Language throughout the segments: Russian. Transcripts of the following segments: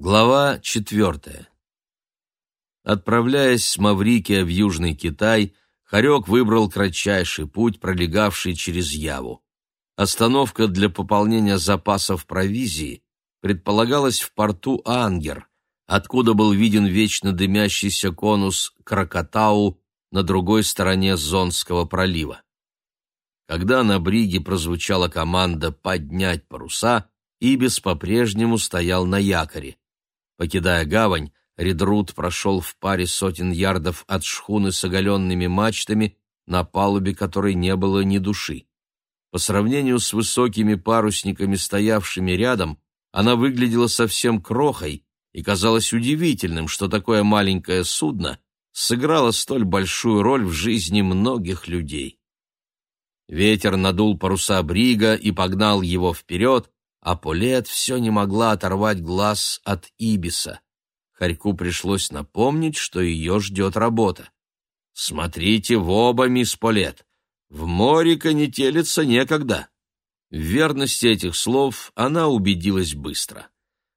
Глава четвертая. Отправляясь с Маврикия в Южный Китай, Харек выбрал кратчайший путь, пролегавший через Яву. Остановка для пополнения запасов провизии предполагалась в порту Ангер, откуда был виден вечно дымящийся конус Кракатау на другой стороне Зонского пролива. Когда на бриге прозвучала команда «поднять паруса», Ибис по-прежнему стоял на якоре. Покидая гавань, Редрут прошел в паре сотен ярдов от шхуны с оголенными мачтами, на палубе которой не было ни души. По сравнению с высокими парусниками, стоявшими рядом, она выглядела совсем крохой, и казалось удивительным, что такое маленькое судно сыграло столь большую роль в жизни многих людей. Ветер надул паруса брига и погнал его вперед, а Полет все не могла оторвать глаз от Ибиса. Харьку пришлось напомнить, что ее ждет работа. «Смотрите в оба, мисс Полет, в море конетелиться некогда». В верности этих слов она убедилась быстро.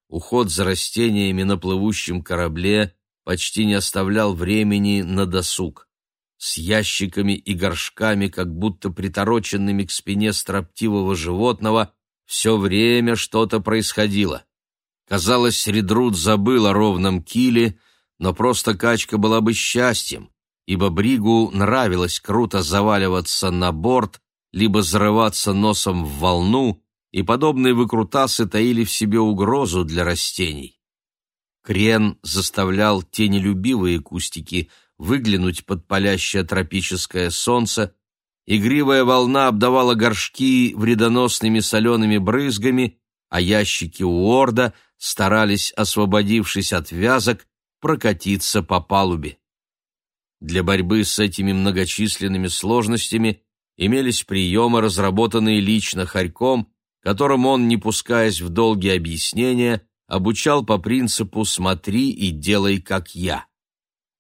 Уход за растениями на плывущем корабле почти не оставлял времени на досуг. С ящиками и горшками, как будто притороченными к спине строптивого животного, все время что-то происходило. Казалось, Редрут забыл о ровном киле, но просто качка была бы счастьем, ибо Бригу нравилось круто заваливаться на борт, либо зарываться носом в волну, и подобные выкрутасы таили в себе угрозу для растений. Крен заставлял тенелюбивые кустики выглянуть под палящее тропическое солнце, Игривая волна обдавала горшки вредоносными солеными брызгами, а ящики Уорда старались, освободившись от вязок, прокатиться по палубе. Для борьбы с этими многочисленными сложностями имелись приемы, разработанные лично Харьком, которым он, не пускаясь в долгие объяснения, обучал по принципу «смотри и делай, как я».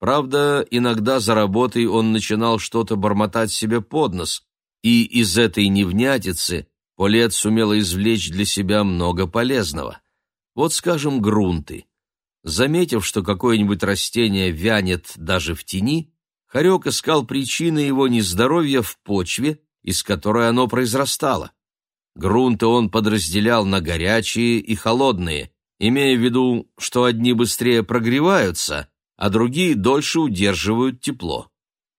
Правда, иногда за работой он начинал что-то бормотать себе под нос, и из этой невнятицы Полет сумела извлечь для себя много полезного. Вот, скажем, грунты. Заметив, что какое-нибудь растение вянет даже в тени, Харек искал причины его нездоровья в почве, из которой оно произрастало. Грунты он подразделял на горячие и холодные, имея в виду, что одни быстрее прогреваются, а другие дольше удерживают тепло.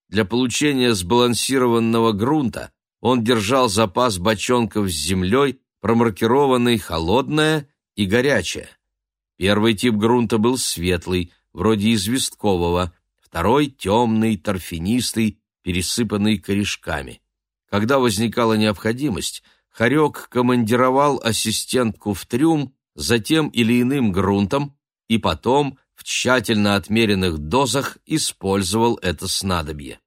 Для получения сбалансированного грунта он держал запас бочонков с землей, промаркированный холодное и горячее. Первый тип грунта был светлый, вроде известкового, второй — темный, торфянистый, пересыпанный корешками. Когда возникала необходимость, Харек командировал ассистентку в трюм за тем или иным грунтом и потом в тщательно отмеренных дозах использовал это снадобье.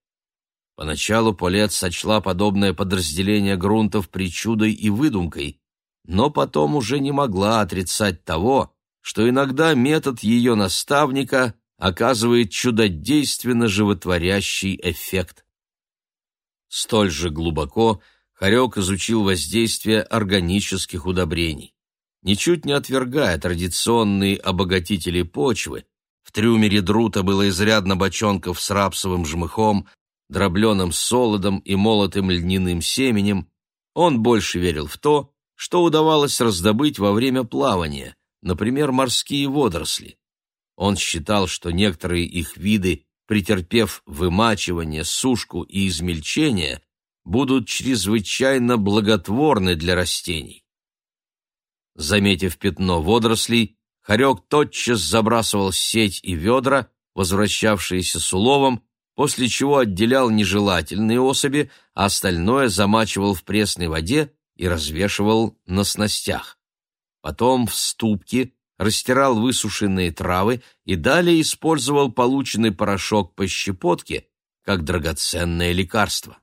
Поначалу Полет сочла подобное подразделение грунтов причудой и выдумкой, но потом уже не могла отрицать того, что иногда метод ее наставника оказывает чудодейственно животворящий эффект. Столь же глубоко Харек изучил воздействие органических удобрений ничуть не отвергая традиционные обогатители почвы, в трюме редрута было изрядно бочонков с рапсовым жмыхом, дробленым солодом и молотым льняным семенем, он больше верил в то, что удавалось раздобыть во время плавания, например, морские водоросли. Он считал, что некоторые их виды, претерпев вымачивание, сушку и измельчение, будут чрезвычайно благотворны для растений. Заметив пятно водорослей, хорек тотчас забрасывал сеть и ведра, возвращавшиеся с уловом, после чего отделял нежелательные особи, а остальное замачивал в пресной воде и развешивал на снастях. Потом в ступке растирал высушенные травы и далее использовал полученный порошок по щепотке как драгоценное лекарство.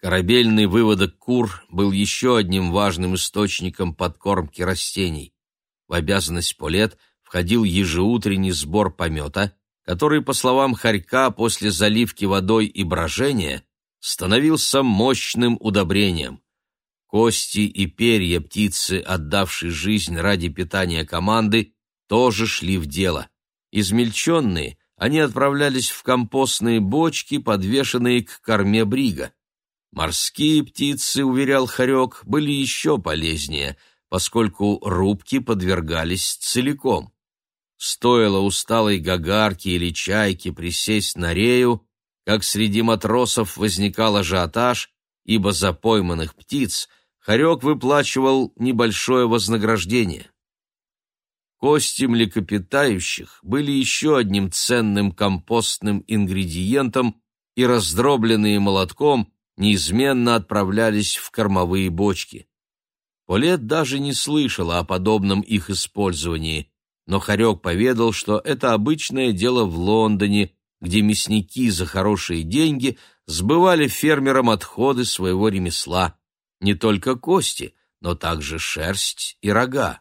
Корабельный выводок кур был еще одним важным источником подкормки растений. В обязанность полет входил ежеутренний сбор помета, который, по словам Харька, после заливки водой и брожения становился мощным удобрением. Кости и перья птицы, отдавшей жизнь ради питания команды, тоже шли в дело. Измельченные они отправлялись в компостные бочки, подвешенные к корме брига. Морские птицы, уверял Харек, были еще полезнее, поскольку рубки подвергались целиком. Стоило усталой гагарке или чайке присесть на рею, как среди матросов возникал ажиотаж, ибо за пойманных птиц Харек выплачивал небольшое вознаграждение. Кости млекопитающих были еще одним ценным компостным ингредиентом, и раздробленные молотком неизменно отправлялись в кормовые бочки. Полет даже не слышала о подобном их использовании, но Харек поведал, что это обычное дело в Лондоне, где мясники за хорошие деньги сбывали фермерам отходы своего ремесла, не только кости, но также шерсть и рога.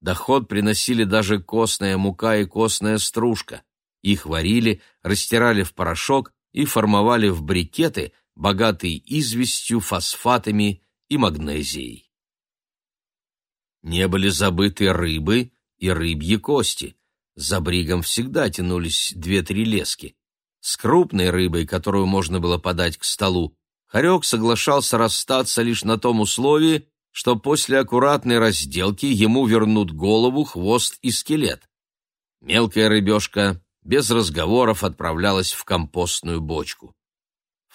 Доход приносили даже костная мука и костная стружка. Их варили, растирали в порошок и формовали в брикеты, богатые известью, фосфатами и магнезией. Не были забыты рыбы и рыбьи кости. За бригом всегда тянулись две-три лески. С крупной рыбой, которую можно было подать к столу, Харек соглашался расстаться лишь на том условии, что после аккуратной разделки ему вернут голову, хвост и скелет. Мелкая рыбешка без разговоров отправлялась в компостную бочку.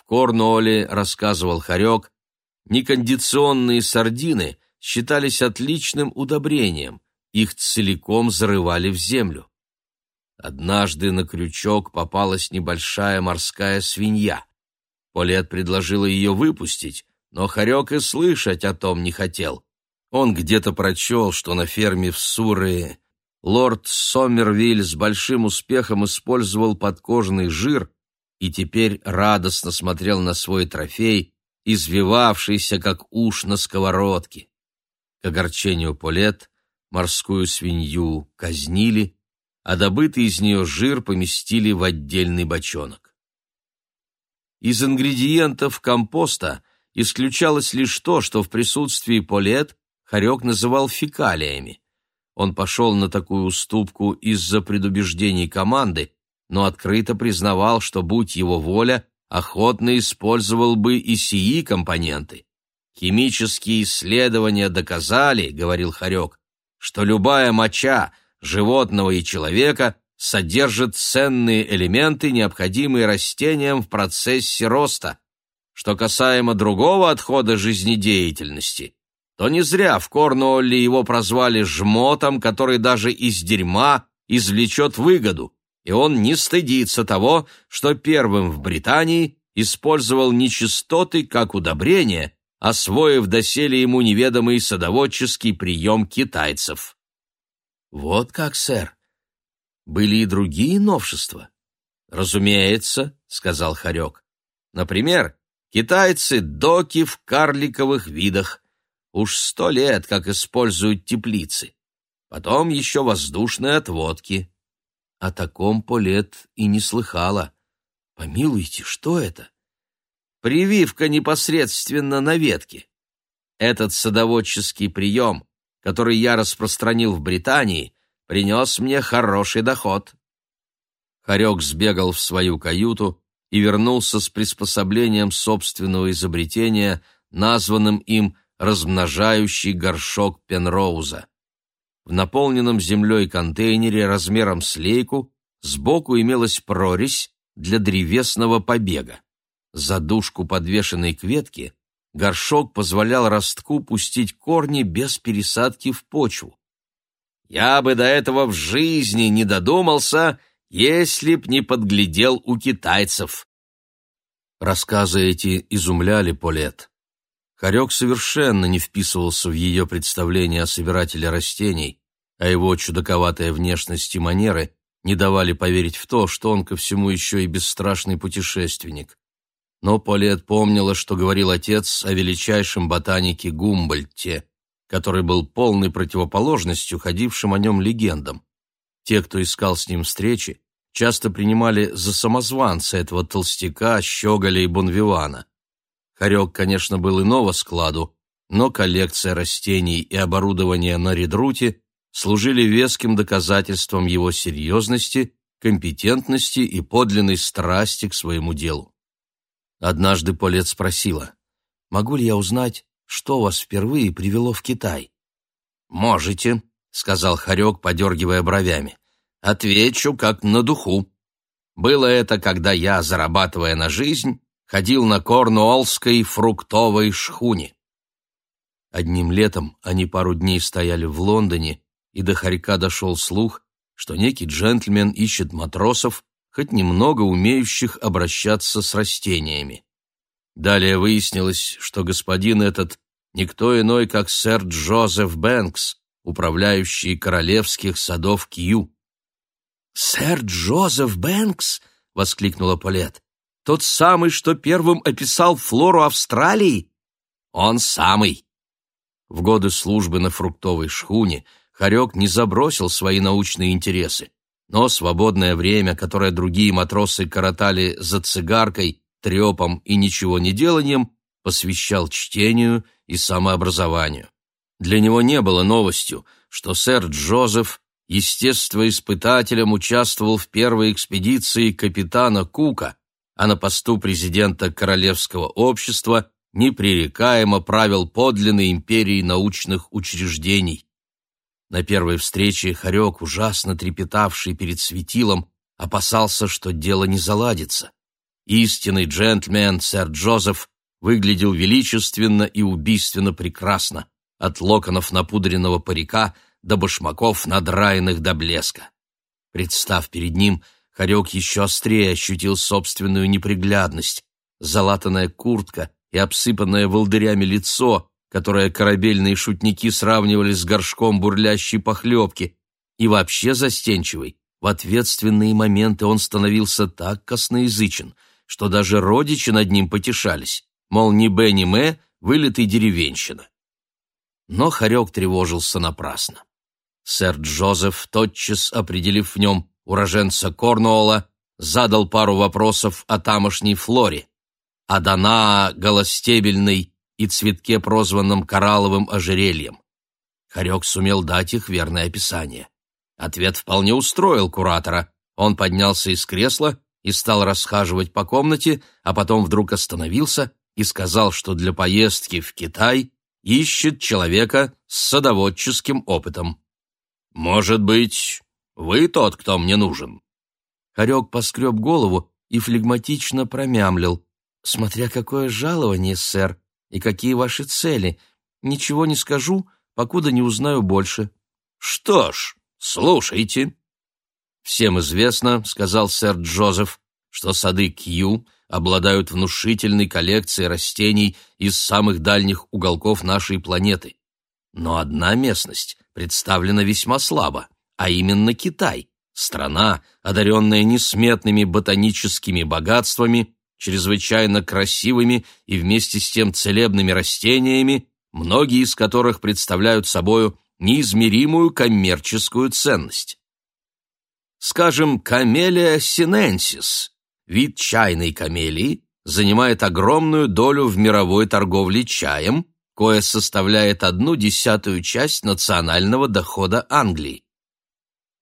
Корнуолле, рассказывал Харек, некондиционные сардины считались отличным удобрением, их целиком зарывали в землю. Однажды на крючок попалась небольшая морская свинья. Полет предложила ее выпустить, но Харек и слышать о том не хотел. Он где-то прочел, что на ферме в Суррее лорд Сомервиль с большим успехом использовал подкожный жир и теперь радостно смотрел на свой трофей, извивавшийся, как уж на сковородке. К огорчению Полет морскую свинью казнили, а добытый из нее жир поместили в отдельный бочонок. Из ингредиентов компоста – исключалось лишь то, что в присутствии Полет Харек называл фекалиями. Он пошел на такую уступку из-за предубеждений команды, но открыто признавал, что, будь его воля, охотно использовал бы и сии компоненты. «Химические исследования доказали, — говорил Харек, — что любая моча животного и человека содержит ценные элементы, необходимые растениям в процессе роста. Что касаемо другого отхода жизнедеятельности, то не зря в Корнуолле его прозвали жмотом, который даже из дерьма извлечет выгоду, и он не стыдится того, что первым в Британии использовал нечистоты как удобрение, освоив доселе ему неведомый садоводческий прием китайцев. «Вот как, сэр. Были и другие новшества?» «Разумеется», — сказал Харек. «Например, Китайцы — доки в карликовых видах. Уж сто лет, как используют теплицы. Потом еще воздушные отводки. О таком Полет и не слыхала. Помилуйте, что это? Прививка непосредственно на ветке. Этот садоводческий прием, который я распространил в Британии, принес мне хороший доход. Харек сбегал в свою каюту, и вернулся с приспособлением собственного изобретения, названным им размножающий горшок Пенроуза. В наполненном землей контейнере размером с лейку сбоку имелась прорезь для древесного побега. За дужку подвешенной к ветке горшок позволял ростку пустить корни без пересадки в почву. «Я бы до этого в жизни не додумался, если б не подглядел у китайцев. Рассказы эти изумляли Полет. Харек совершенно не вписывался в ее представление о собирателе растений, а его чудаковатая внешность и манеры не давали поверить в то, что он ко всему еще и бесстрашный путешественник. Но Полет помнила, что говорил отец о величайшем ботанике Гумбольдте, который был полной противоположностью ходившим о нем легендам. Те, кто искал с ним встречи, часто принимали за самозванца этого толстяка, щеголя и бонвивана. Харек, конечно, был иного складу, но коллекция растений и оборудования на редруте служили веским доказательством его серьезности, компетентности и подлинной страсти к своему делу. Однажды Полет спросила, «Могу ли я узнать, что вас впервые привело в Китай?» «Можете», — сказал Харек, подергивая бровями. «Отвечу, как на духу. Было это, когда я, зарабатывая на жизнь, ходил на корнуоллской фруктовой шхуне. Одним летом они пару дней стояли в Лондоне, и до Харька дошел слух, что некий джентльмен ищет матросов, хоть немного умеющих обращаться с растениями. Далее выяснилось, что господин этот никто иной, как сэр Джозеф Бэнкс, управляющий королевских садов Кью. «Сэр Джозеф Бэнкс!» — воскликнула Полет. «Тот самый, что первым описал флору Австралии?» «Он самый!» В годы службы на фруктовой шхуне Харек не забросил свои научные интересы, но свободное время, которое другие матросы коротали за цигаркой, трепом и ничего не деланием, посвящал чтению и самообразованию. Для него не было новостью, что сэр Джозеф естествоиспытателем участвовал в первой экспедиции капитана Кука, а на посту президента Королевского общества непререкаемо правил подлинной империей научных учреждений. На первой встрече Харек, ужасно трепетавший перед светилом, опасался, что дело не заладится. Истинный джентльмен сэр Джозеф выглядел величественно и убийственно прекрасно, от локонов напудренного парика до башмаков, надраенных до блеска. Представ перед ним, Харек еще острее ощутил собственную неприглядность. Залатанная куртка и обсыпанное волдырями лицо, которое корабельные шутники сравнивали с горшком бурлящей похлебки, и вообще застенчивый. В ответственные моменты он становился так косноязычен, что даже родичи над ним потешались, мол, ни Б, ни Мэ, вылитый деревенщина. Но Харек тревожился напрасно. Сэр Джозеф, тотчас определив в нем уроженца Корнуолла, задал пару вопросов о тамошней флоре. О Дана голостебельной и цветке, прозванном коралловым ожерельем. Харек сумел дать их верное описание. Ответ вполне устроил куратора. Он поднялся из кресла и стал расхаживать по комнате, а потом вдруг остановился и сказал, что для поездки в Китай ищет человека с садоводческим опытом. «Может быть, вы тот, кто мне нужен?» Харек поскреб голову и флегматично промямлил. «Смотря какое жалование, сэр, и какие ваши цели. Ничего не скажу, покуда не узнаю больше». «Что ж, слушайте». «Всем известно, — сказал сэр Джозеф, — что сады Кью обладают внушительной коллекцией растений из самых дальних уголков нашей планеты. Но одна местность представлена весьма слабо, а именно Китай, страна, одаренная несметными ботаническими богатствами, чрезвычайно красивыми и вместе с тем целебными растениями, многие из которых представляют собою неизмеримую коммерческую ценность. Скажем, камелия синенсис, вид чайной камелии, занимает огромную долю в мировой торговле чаем, кое составляет одну десятую часть национального дохода Англии.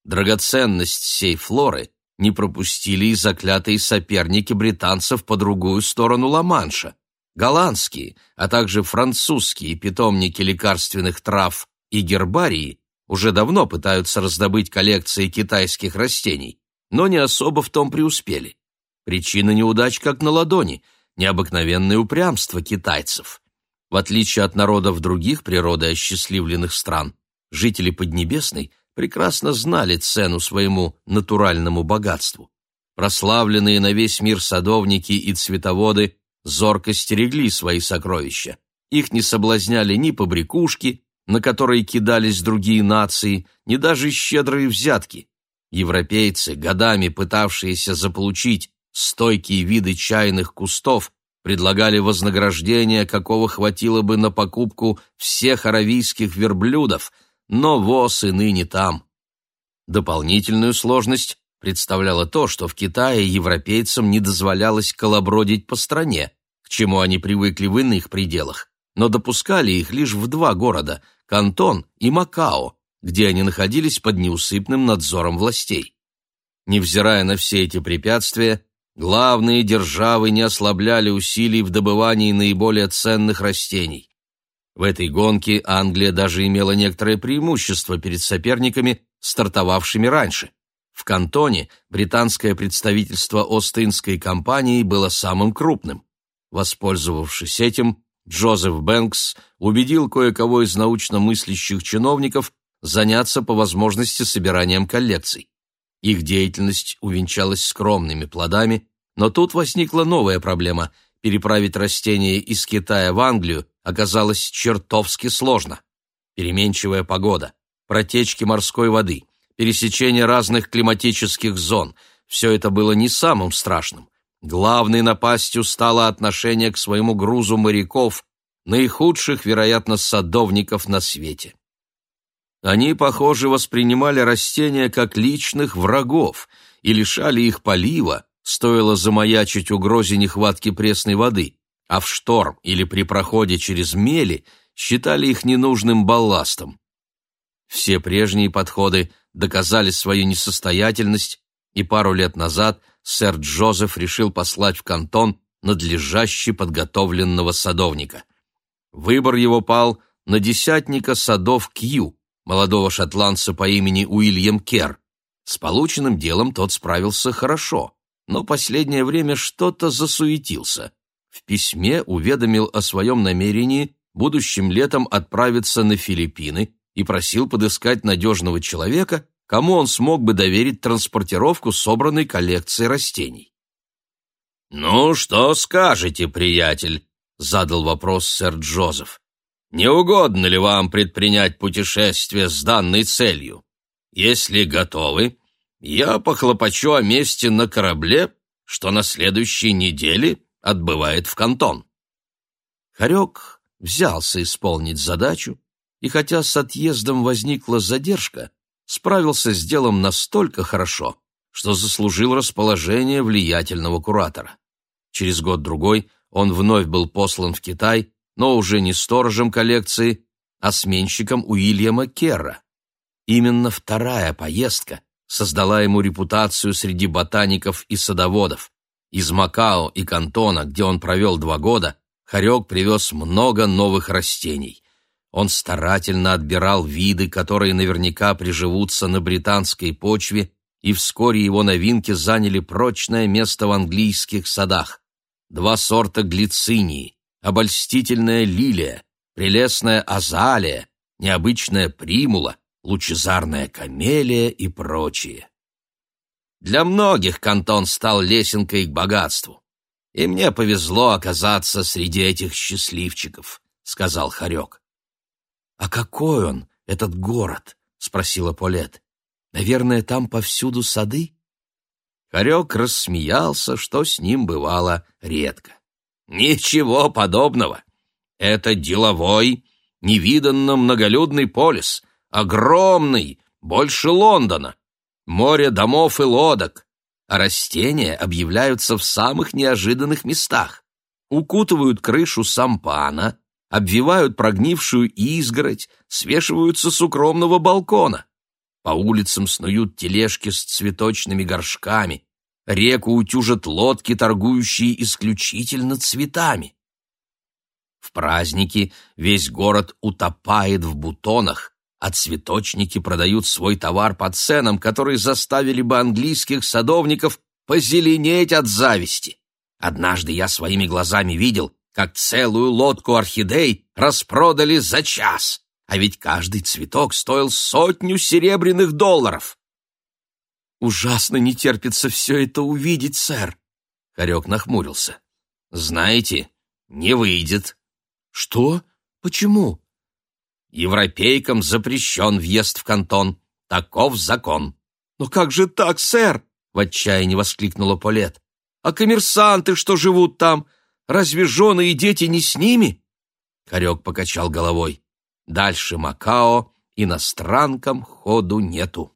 Драгоценность сей флоры не пропустили и заклятые соперники британцев по другую сторону Ла-Манша. Голландские, а также французские питомники лекарственных трав и гербарии уже давно пытаются раздобыть коллекции китайских растений, но не особо в том преуспели. Причина неудач как на ладони – необыкновенное упрямство китайцев. В отличие от народов других природой осчастливленных стран, жители Поднебесной прекрасно знали цену своему натуральному богатству. Прославленные на весь мир садовники и цветоводы зорко стерегли свои сокровища. Их не соблазняли ни побрякушки, на которые кидались другие нации, ни даже щедрые взятки. Европейцы, годами пытавшиеся заполучить стойкие виды чайных кустов, предлагали вознаграждение, какого хватило бы на покупку всех аравийских верблюдов, но воз и ныне там. Дополнительную сложность представляло то, что в Китае европейцам не дозволялось колобродить по стране, к чему они привыкли в иных пределах, но допускали их лишь в два города – Кантон и Макао, где они находились под неусыпным надзором властей. Невзирая на все эти препятствия, главные державы не ослабляли усилий в добывании наиболее ценных растений. В этой гонке Англия даже имела некоторое преимущество перед соперниками, стартовавшими раньше. В Кантоне британское представительство Остинской компании было самым крупным. Воспользовавшись этим, Джозеф Бэнкс убедил кое-кого из научно мыслящих чиновников заняться по возможности собиранием коллекций. Их деятельность увенчалась скромными плодами, но тут возникла новая проблема – переправить растения из Китая в Англию оказалось чертовски сложно. Переменчивая погода, протечки морской воды, пересечение разных климатических зон – все это было не самым страшным. Главной напастью стало отношение к своему грузу моряков, наихудших, вероятно, садовников на свете. Они, похоже, воспринимали растения как личных врагов и лишали их полива, стоило замаячить угрозе нехватки пресной воды, а в шторм или при проходе через мели считали их ненужным балластом. Все прежние подходы доказали свою несостоятельность, и пару лет назад сэр Джозеф решил послать в кантон надлежаще подготовленного садовника. Выбор его пал на десятника садов Кью, молодого шотландца по имени Уильям Кер. С полученным делом тот справился хорошо но последнее время что-то засуетился. В письме уведомил о своем намерении будущим летом отправиться на Филиппины и просил подыскать надежного человека, кому он смог бы доверить транспортировку собранной коллекции растений. «Ну, что скажете, приятель?» — задал вопрос сэр Джозеф. «Не угодно ли вам предпринять путешествие с данной целью? Если готовы, я похлопочу о месте на корабле, что на следующей неделе отбывает в кантон. Харек взялся исполнить задачу, и хотя с отъездом возникла задержка, справился с делом настолько хорошо, что заслужил расположение влиятельного куратора. Через год-другой он вновь был послан в Китай, но уже не сторожем коллекции, а сменщиком Уильяма Керра. Именно вторая поездка создала ему репутацию среди ботаников и садоводов. Из Макао и Кантона, где он провел два года, Харек привез много новых растений. Он старательно отбирал виды, которые наверняка приживутся на британской почве, и вскоре его новинки заняли прочное место в английских садах. Два сорта глицинии, обольстительная лилия, прелестная азалия, необычная примула, лучезарная камелия и прочие. Для многих кантон стал лесенкой к богатству. И мне повезло оказаться среди этих счастливчиков, — сказал Харек. — А какой он, этот город? — спросила Полет. — Наверное, там повсюду сады? Харек рассмеялся, что с ним бывало редко. — Ничего подобного. Это деловой, невиданно многолюдный полис — Огромный, больше Лондона. Море домов и лодок. А растения объявляются в самых неожиданных местах. Укутывают крышу сампана, обвивают прогнившую изгородь, свешиваются с укромного балкона. По улицам снуют тележки с цветочными горшками. Реку утюжат лодки, торгующие исключительно цветами. В праздники весь город утопает в бутонах, а цветочники продают свой товар по ценам, которые заставили бы английских садовников позеленеть от зависти. Однажды я своими глазами видел, как целую лодку орхидей распродали за час, а ведь каждый цветок стоил сотню серебряных долларов. «Ужасно не терпится все это увидеть, сэр!» Харек нахмурился. «Знаете, не выйдет». «Что? Почему?» Европейкам запрещен въезд в кантон. Таков закон. «Но как же так, сэр?» — в отчаянии воскликнула Полет. «А коммерсанты, что живут там, разве жены и дети не с ними?» Харек покачал головой. «Дальше Макао иностранкам ходу нету».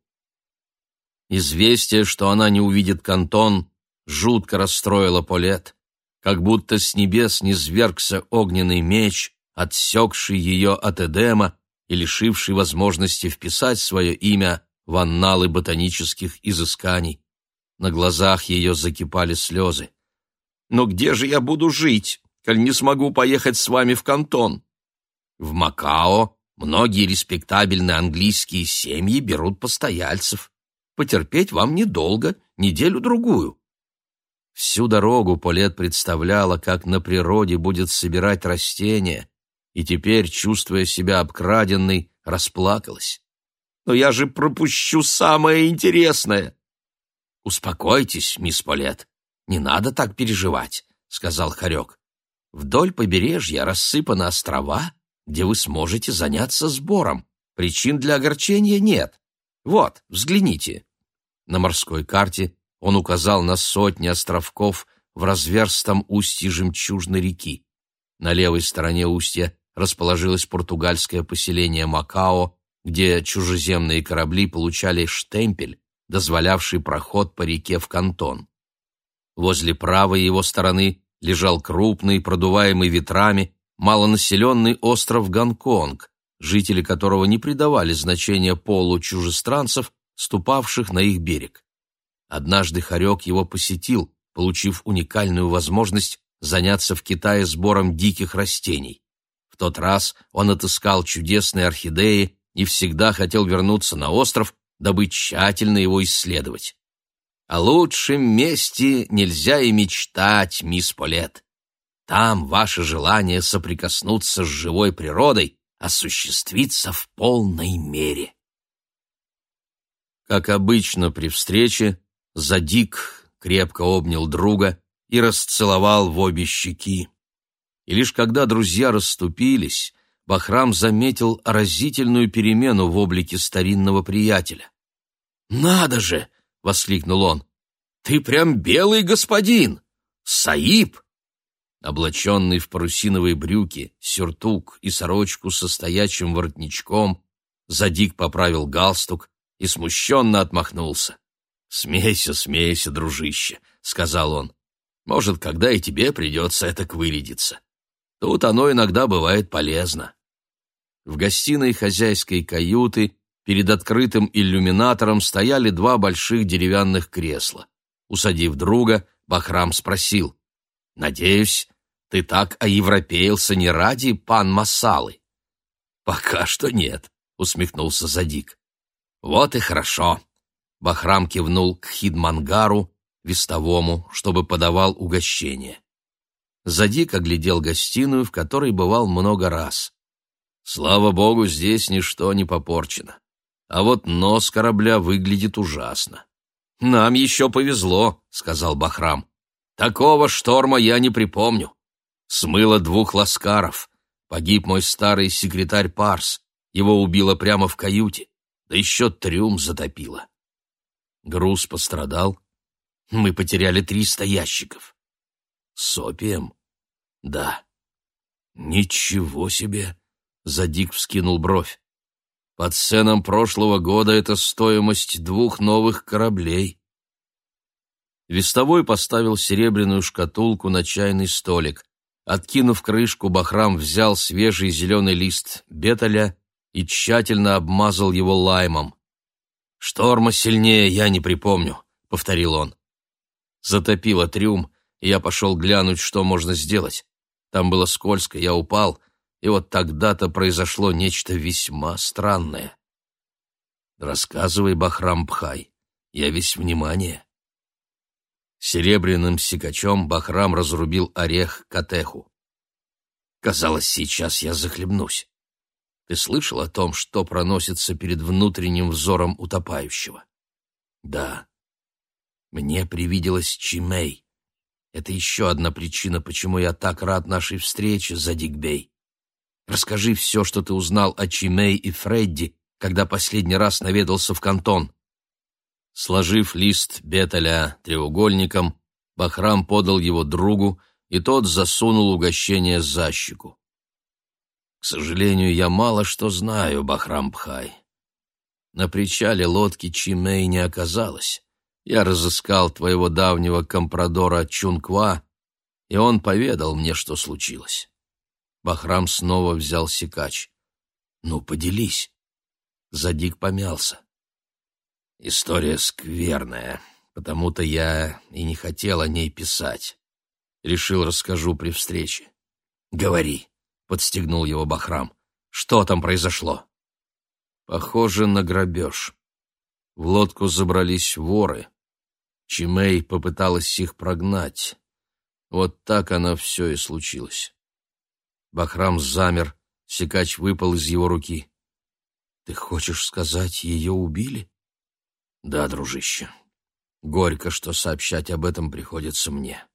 Известие, что она не увидит кантон, жутко расстроило Полет. Как будто с небес низвергся огненный меч, отсекший ее от Эдема, и лишивший возможности вписать свое имя в анналы ботанических изысканий. На глазах ее закипали слезы. «Но где же я буду жить, коль не смогу поехать с вами в кантон?» «В Макао многие респектабельные английские семьи берут постояльцев. Потерпеть вам недолго, неделю-другую». Всю дорогу Полет представляла, как на природе будет собирать растения, и теперь, чувствуя себя обкраденной, расплакалась. «Но я же пропущу самое интересное!» «Успокойтесь, мисс Полет, не надо так переживать», — сказал Харек. «Вдоль побережья рассыпаны острова, где вы сможете заняться сбором. Причин для огорчения нет. Вот, взгляните». На морской карте он указал на сотни островков в разверстом устье жемчужной реки. На левой стороне устья расположилось португальское поселение Макао, где чужеземные корабли получали штемпель, дозволявший проход по реке в кантон. Возле правой его стороны лежал крупный, продуваемый ветрами, малонаселенный остров Гонконг, жители которого не придавали значения полу чужестранцев, ступавших на их берег. Однажды Харек его посетил, получив уникальную возможность заняться в Китае сбором диких растений. Тот раз он отыскал чудесные орхидеи и всегда хотел вернуться на остров, дабы тщательно его исследовать. О лучшем месте нельзя и мечтать, мисс Полет. Там ваше желание соприкоснуться с живой природой осуществится в полной мере. Как обычно при встрече, Задик крепко обнял друга и расцеловал в обе щеки. И лишь когда друзья расступились, Бахрам заметил разительную перемену в облике старинного приятеля. «Надо же!» — воскликнул он. «Ты прям белый господин! Саиб!» Облаченный в парусиновые брюки, сюртук и сорочку со стоячим воротничком, Задик поправил галстук и смущенно отмахнулся. «Смейся, смейся, дружище», — сказал он. «Может, когда и тебе придется это вырядиться. Тут оно иногда бывает полезно». В гостиной хозяйской каюты перед открытым иллюминатором стояли два больших деревянных кресла. Усадив друга, Бахрам спросил, «Надеюсь, ты так оевропеился не ради пан Масалы?» «Пока что нет», — усмехнулся Задик. «Вот и хорошо. Бахрам кивнул к хидмангару, вестовому, чтобы подавал угощение. Задик оглядел гостиную, в которой бывал много раз. Слава богу, здесь ничто не попорчено. А вот нос корабля выглядит ужасно. «Нам еще повезло», — сказал Бахрам. «Такого шторма я не припомню. Смыло двух ласкаров. Погиб мой старый секретарь Парс. Его убило прямо в каюте. Да еще трюм затопило. Груз пострадал. Мы потеряли триста ящиков. С опием? Да. Ничего себе! Задик вскинул бровь. По ценам прошлого года это стоимость двух новых кораблей. Вестовой поставил серебряную шкатулку на чайный столик. Откинув крышку, Бахрам взял свежий зеленый лист беталя и тщательно обмазал его лаймом. «Шторма сильнее я не припомню», — повторил он. Затопило трюм, и я пошел глянуть, что можно сделать. Там было скользко, я упал, и вот тогда-то произошло нечто весьма странное. «Рассказывай, Бахрам-Пхай, я весь внимание». Серебряным секачом Бахрам разрубил орех Катеху. Казалось, сейчас я захлебнусь. Ты слышал о том, что проносится перед внутренним взором утопающего? Да. Мне привиделась Чимей. Это еще одна причина, почему я так рад нашей встрече, Задигбей. Расскажи все, что ты узнал о Чимей и Фредди, когда последний раз наведался в кантон. Сложив лист Беталя треугольником, Бахрам подал его другу, и тот засунул угощение за щеку. К сожалению, я мало что знаю, Бахрамбхай. На причале лодки Чимей не оказалось. Я разыскал твоего давнего компрадора Чунква, и он поведал мне, что случилось. Бахрам снова взял секач. Ну, поделись. Задик помялся. История скверная, потому-то я и не хотел о ней писать. Решил, расскажу при встрече. Говори, подстегнул его Бахрам. Что там произошло? Похоже на грабеж. В лодку забрались воры. Чимей попыталась их прогнать. Вот так оно все и случилось. Бахрам замер, секач выпал из его руки. «Ты хочешь сказать, ее убили?» «Да, дружище. Горько, что сообщать об этом приходится мне».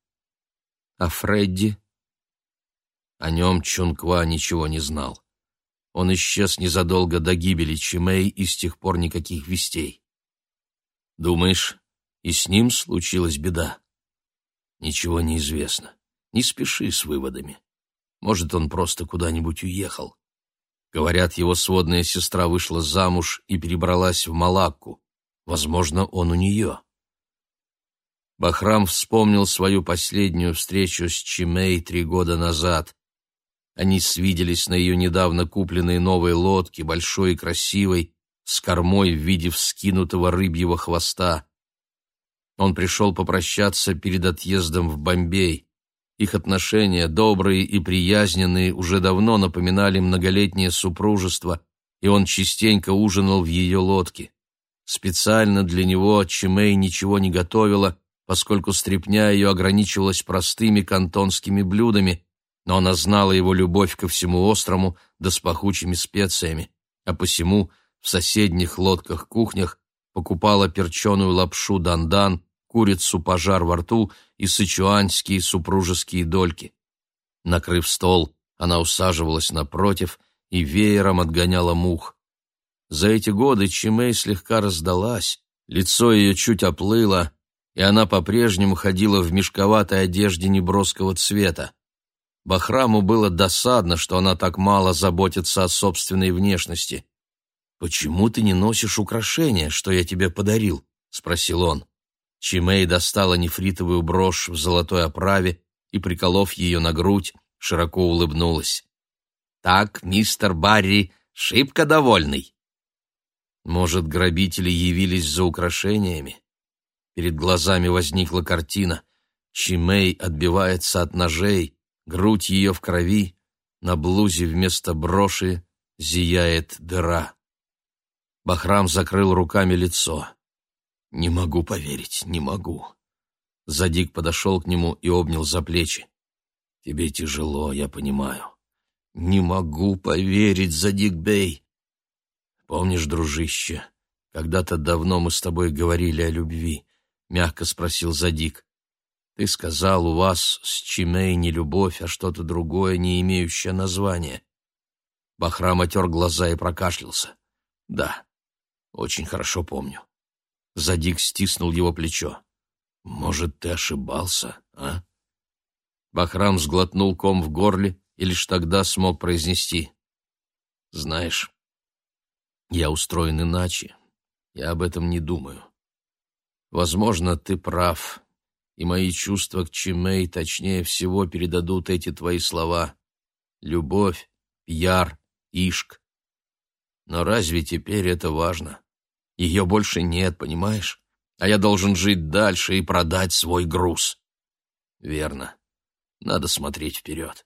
«А Фредди?» О нем Чунква ничего не знал. Он исчез незадолго до гибели Чимей и с тех пор никаких вестей. «Думаешь, и с ним случилась беда?» Ничего не известно. Не спеши с выводами. Может, он просто куда-нибудь уехал. Говорят, его сводная сестра вышла замуж и перебралась в Малакку. Возможно, он у нее. Бахрам вспомнил свою последнюю встречу с Чимей три года назад. Они свиделись на ее недавно купленной новой лодке, большой и красивой, с кормой в виде вскинутого рыбьего хвоста. Он пришел попрощаться перед отъездом в Бомбей. Их отношения, добрые и приязненные, уже давно напоминали многолетнее супружество, и он частенько ужинал в ее лодке. Специально для него Чимей ничего не готовила, поскольку стряпня ее ограничивалась простыми кантонскими блюдами, но она знала его любовь ко всему острому, да с пахучими специями, а посему в соседних лодках-кухнях покупала перченую лапшу дандан, курицу пожар во рту и сычуанские супружеские дольки. Накрыв стол, она усаживалась напротив и веером отгоняла мух. За эти годы Чимей слегка раздалась, лицо ее чуть оплыло, и она по-прежнему ходила в мешковатой одежде неброского цвета. Бахраму было досадно, что она так мало заботится о собственной внешности. «Почему ты не носишь украшения, что я тебе подарил?» — спросил он. Чимей достала нефритовую брошь в золотой оправе и, приколов ее на грудь, широко улыбнулась. «Так, мистер Барри, шибко довольный!» Может, грабители явились за украшениями? Перед глазами возникла картина. Чимей отбивается от ножей, грудь ее в крови, на блузе вместо броши зияет дыра. Бахрам закрыл руками лицо. «Не могу поверить, не могу». Задик подошел к нему и обнял за плечи. «Тебе тяжело, я понимаю». «Не могу поверить, Задик Бей». «Помнишь, дружище, когда-то давно мы с тобой говорили о любви?» — мягко спросил Задик. «Ты сказал, у вас с Чимей не любовь, а что-то другое, не имеющее названия». Бахрам отер глаза и прокашлялся. «Да, очень хорошо помню». Задик стиснул его плечо. «Может, ты ошибался, а?» Бахрам сглотнул ком в горле и лишь тогда смог произнести. «Знаешь, я устроен иначе. Я об этом не думаю. Возможно, ты прав, и мои чувства к Чимей точнее всего передадут эти твои слова. Любовь, пьяр, ишк. Но разве теперь это важно? Ее больше нет, понимаешь? А я должен жить дальше и продать свой груз. Верно. Надо смотреть вперед.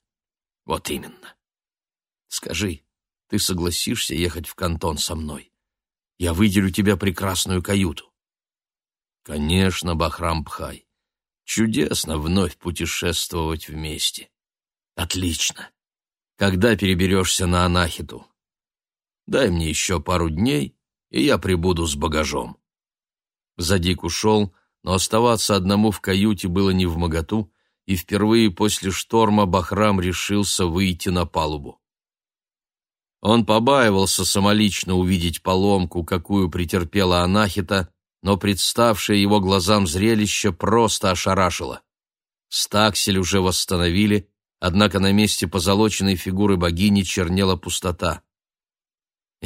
Вот именно. Скажи, ты согласишься ехать в кантон со мной? Я выделю тебе прекрасную каюту. Конечно, Бахрам Пхай. Чудесно вновь путешествовать вместе. Отлично. Когда переберешься на Анахиту? Дай мне еще пару дней, и я прибуду с багажом. Задик ушел, но оставаться одному в каюте было не в моготу, и впервые после шторма Бахрам решился выйти на палубу. Он побаивался самолично увидеть поломку, какую претерпела Анахита, но представшее его глазам зрелище просто ошарашило. Стаксель уже восстановили, однако на месте позолоченной фигуры богини чернела пустота.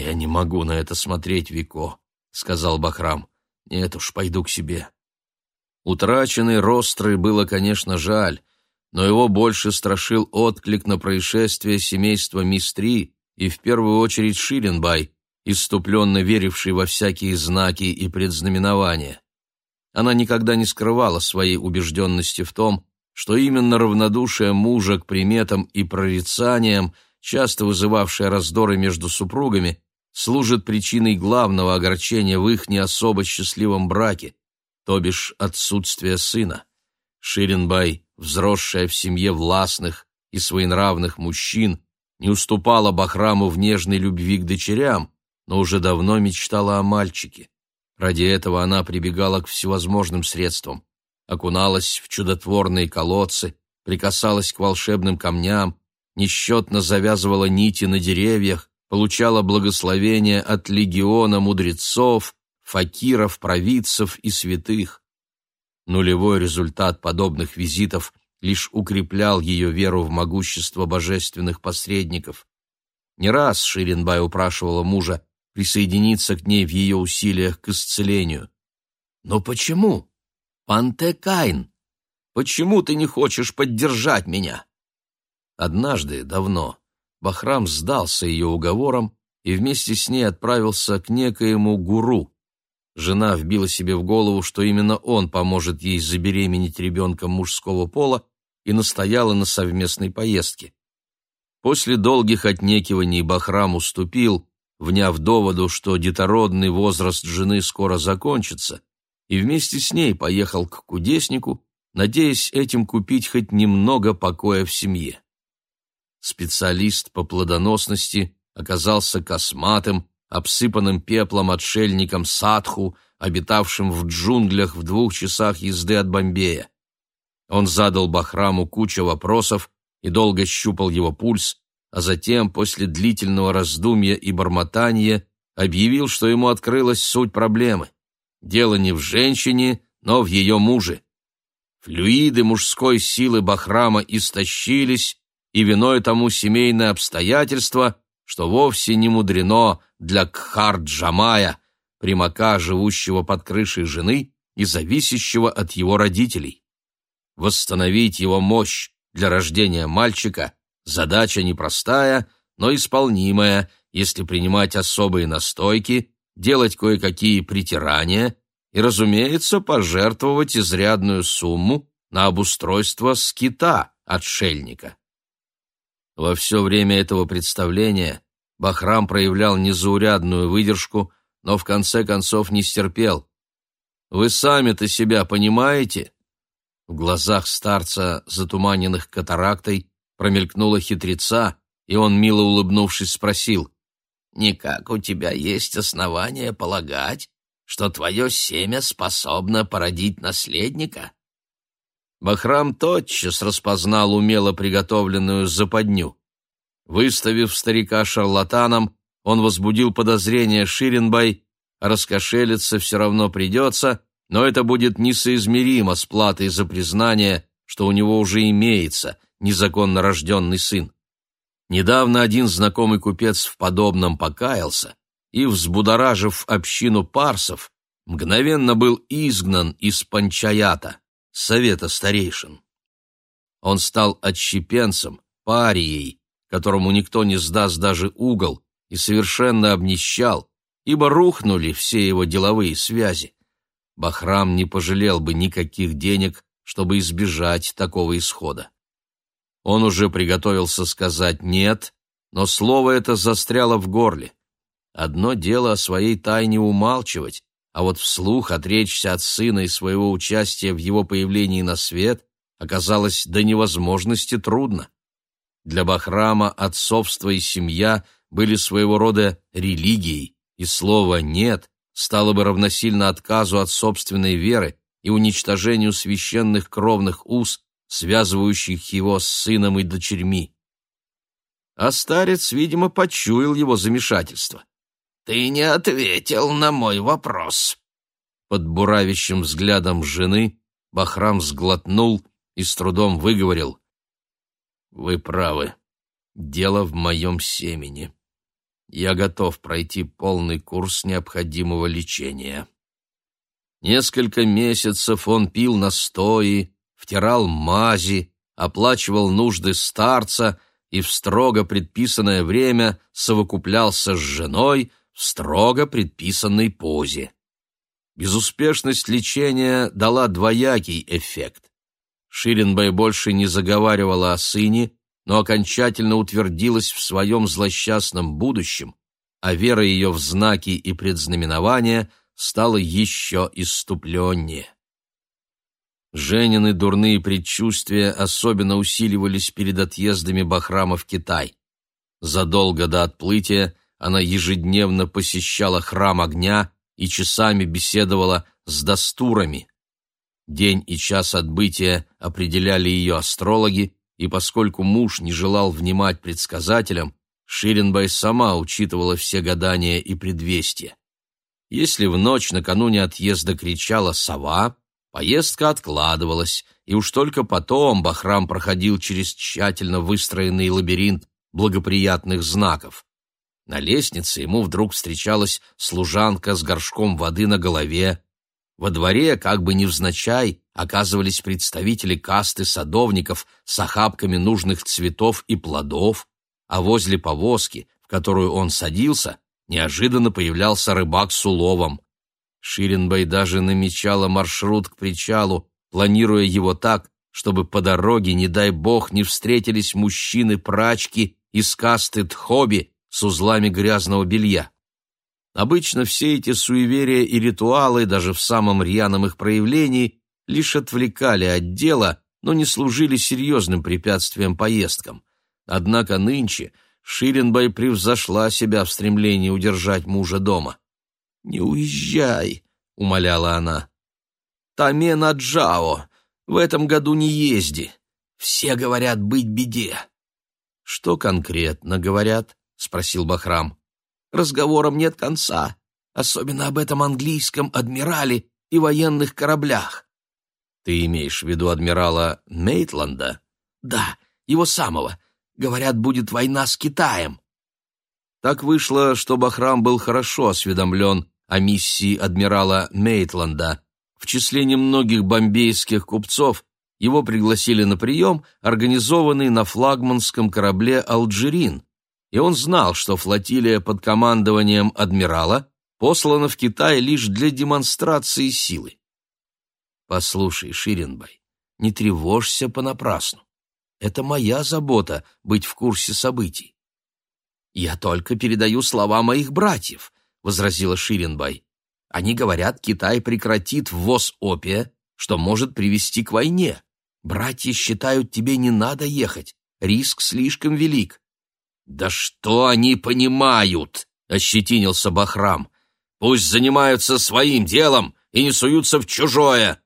«Я не могу на это смотреть, Вико», — сказал Бахрам. «Нет уж, пойду к себе». Утраченный Рострой было, конечно, жаль, но его больше страшил отклик на происшествие семейства Мистри и в первую очередь Ширинбай, иступленно веривший во всякие знаки и предзнаменования. Она никогда не скрывала своей убежденности в том, что именно равнодушие мужа к приметам и прорицаниям, часто вызывавшее раздоры между супругами, служит причиной главного огорчения в их не особо счастливом браке, то бишь отсутствия сына. Ширинбай, взросшая в семье властных и своенравных мужчин, не уступала Бахраму в нежной любви к дочерям, но уже давно мечтала о мальчике. Ради этого она прибегала к всевозможным средствам, окуналась в чудотворные колодцы, прикасалась к волшебным камням, несчетно завязывала нити на деревьях, получала благословения от легиона мудрецов, факиров, провидцев и святых. Нулевой результат подобных визитов лишь укреплял ее веру в могущество божественных посредников. Не раз Ширинбай упрашивала мужа присоединиться к ней в ее усилиях к исцелению. «Но почему? Пантекайн, почему ты не хочешь поддержать меня?» Однажды, давно, Бахрам сдался ее уговорам и вместе с ней отправился к некоему гуру. Жена вбила себе в голову, что именно он поможет ей забеременеть ребенком мужского пола, и настояла на совместной поездке. После долгих отнекиваний Бахрам уступил, вняв доводу, что детородный возраст жены скоро закончится, и вместе с ней поехал к кудеснику, надеясь этим купить хоть немного покоя в семье. Специалист по плодоносности оказался косматым, обсыпанным пеплом отшельником Садху, обитавшим в джунглях в двух часах езды от Бомбея. Он задал Бахраму кучу вопросов и долго щупал его пульс, а затем, после длительного раздумья и бормотания, объявил, что ему открылась суть проблемы. Дело не в женщине, но в ее муже. Флюиды мужской силы Бахрама истощились, и виной тому семейное обстоятельство, что вовсе не мудрено для Кхар-Джамая, примака, живущего под крышей жены и зависящего от его родителей. Восстановить его мощь для рождения мальчика – задача непростая, но исполнимая, если принимать особые настойки, делать кое-какие притирания и, разумеется, пожертвовать изрядную сумму на обустройство скита отшельника. Во все время этого представления Бахрам проявлял незаурядную выдержку, но в конце концов не стерпел. «Вы сами-то себя понимаете?» В глазах старца, затуманенных катарактой, промелькнула хитреца, и он, мило улыбнувшись, спросил, «Никак у тебя есть основания полагать, что твое семя способно породить наследника?» Бахрам тотчас распознал умело приготовленную западню. Выставив старика шарлатаном, он возбудил подозрение Ширинбай, раскошелиться все равно придется, но это будет несоизмеримо с платой за признание, что у него уже имеется незаконно рожденный сын. Недавно один знакомый купец в подобном покаялся и, взбудоражив общину парсов, мгновенно был изгнан из панчаята, совета старейшин. Он стал отщепенцем, парией, которому никто не сдаст даже угол, и совершенно обнищал, ибо рухнули все его деловые связи. Бахрам не пожалел бы никаких денег, чтобы избежать такого исхода. Он уже приготовился сказать «нет», но слово это застряло в горле. Одно дело о своей тайне умалчивать, а вот вслух отречься от сына и своего участия в его появлении на свет оказалось до невозможности трудно. Для Бахрама отцовство и семья были своего рода религией, и слово «нет» стало бы равносильно отказу от собственной веры и уничтожению священных кровных уз, связывающих его с сыном и дочерьми. А старец, видимо, почуял его замешательство. «Ты не ответил на мой вопрос». Под буравящим взглядом жены Бахрам сглотнул и с трудом выговорил. «Вы правы. Дело в моем семени я готов пройти полный курс необходимого лечения. Несколько месяцев он пил настои, втирал мази, оплачивал нужды старца и в строго предписанное время совокуплялся с женой в строго предписанной позе. Безуспешность лечения дала двоякий эффект. Ширинбай больше не заговаривала о сыне, но окончательно утвердилась в своем злосчастном будущем, а вера ее в знаки и предзнаменования стала еще иступленнее. Женины дурные предчувствия особенно усиливались перед отъездами Бахрама в Китай. Задолго до отплытия она ежедневно посещала храм огня и часами беседовала с дастурами. День и час отбытия определяли ее астрологи, и поскольку муж не желал внимать предсказателям, Ширинбай сама учитывала все гадания и предвестия. Если в ночь накануне отъезда кричала сова, поездка откладывалась, и уж только потом Бахрам проходил через тщательно выстроенный лабиринт благоприятных знаков. На лестнице ему вдруг встречалась служанка с горшком воды на голове, во дворе, как бы невзначай, оказывались представители касты садовников с охапками нужных цветов и плодов, а возле повозки, в которую он садился, неожиданно появлялся рыбак с уловом. Ширинбай даже намечала маршрут к причалу, планируя его так, чтобы по дороге, не дай бог, не встретились мужчины-прачки из касты Тхоби с узлами грязного белья. Обычно все эти суеверия и ритуалы, даже в самом рьяном их проявлении, лишь отвлекали от дела, но не служили серьезным препятствием поездкам. Однако нынче Ширинбай превзошла себя в стремлении удержать мужа дома. «Не уезжай», — умоляла она. «Таме на Джао, в этом году не езди. Все говорят быть беде». «Что конкретно говорят?» — спросил Бахрам. Разговорам нет конца, особенно об этом английском адмирале и военных кораблях. Ты имеешь в виду адмирала Мейтланда? Да, его самого. Говорят, будет война с Китаем. Так вышло, что Бахрам был хорошо осведомлен о миссии адмирала Мейтланда. В числе немногих бомбейских купцов его пригласили на прием, организованный на флагманском корабле «Алджирин», и он знал, что флотилия под командованием адмирала послана в Китай лишь для демонстрации силы. Послушай, Ширинбай, не тревожься понапрасну. Это моя забота быть в курсе событий. Я только передаю слова моих братьев, возразила Ширинбай. Они говорят, Китай прекратит ввоз опия, что может привести к войне. Братья считают, тебе не надо ехать, риск слишком велик. «Да что они понимают?» — ощетинился Бахрам. «Пусть занимаются своим делом и не суются в чужое.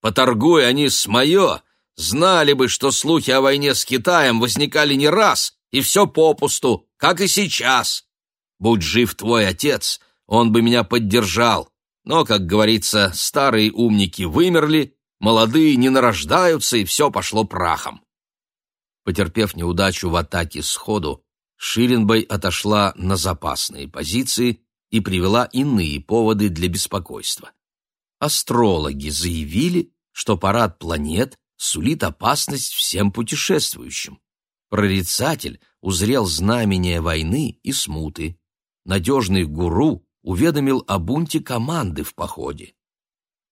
Поторгуя они с мое, знали бы, что слухи о войне с Китаем возникали не раз, и все попусту, как и сейчас. Будь жив твой отец, он бы меня поддержал. Но, как говорится, старые умники вымерли, молодые не нарождаются, и все пошло прахом. Потерпев неудачу в атаке сходу, Ширинбай отошла на запасные позиции и привела иные поводы для беспокойства. Астрологи заявили, что парад планет сулит опасность всем путешествующим. Прорицатель узрел знамения войны и смуты. Надежный гуру уведомил о бунте команды в походе.